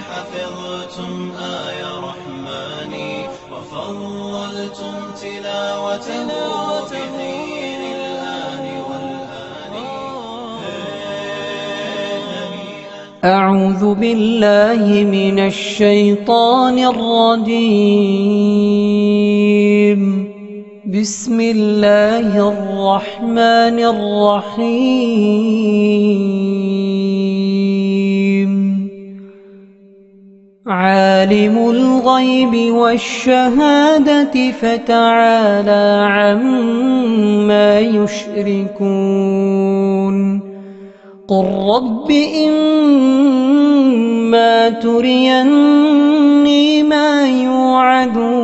حفظتم آي رحماني وفضلتم والآن. أعوذ بالله من الشيطان الرجيم. بسم الله الرحمن الرحيم. عالم الغيب والشهادة فتعالى عما يشركون. قل رب إما تريني ما يوعدون.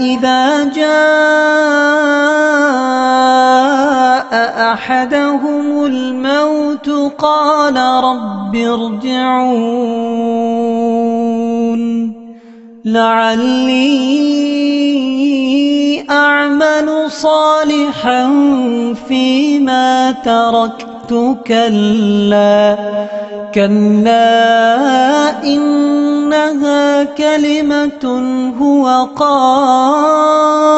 إذا جاء أحدهم الموت قال رب ارجعون. لعلي أعمل صالحا فيما تركت. كلا كلا إنها كلمة هو قائلها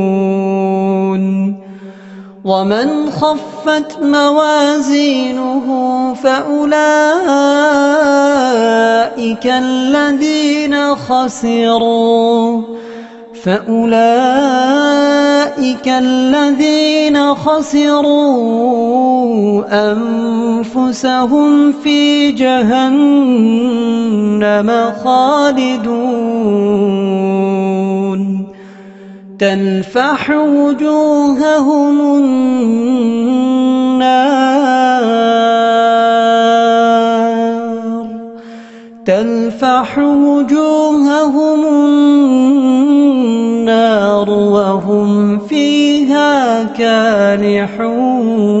ومن خفت موازينه فأولئك الذين خسروا فأولئك الذين خسروا أنفسهم في جهنم خالدون تلفح وجوههم النار. تلفح وجوههم النار وهم فيها كالحون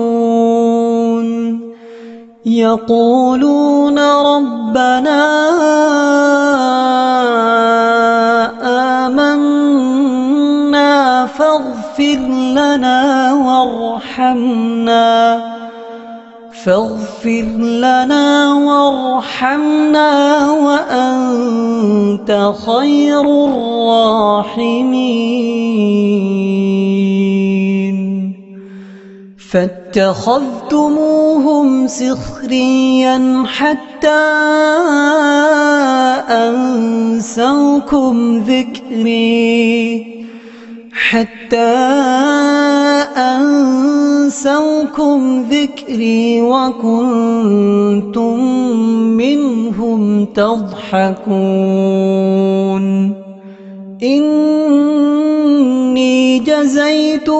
يقولون ربنا آمنا فاغفر لنا وارحمنا فاغفر لنا وارحمنا وأنت خير الراحمين. فاتخذتموهم سخريا حتى أنسوكم ذكري حتى أنسوكم ذكري وكنتم منهم تضحكون. إني جزيتهم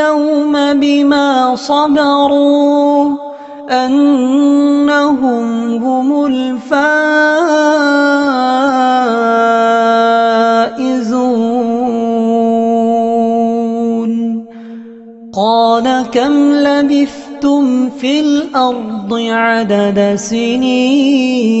اليوم بما صبروا أنهم هم الفائزون. قال كم لبثتم في الأرض عدد سنين؟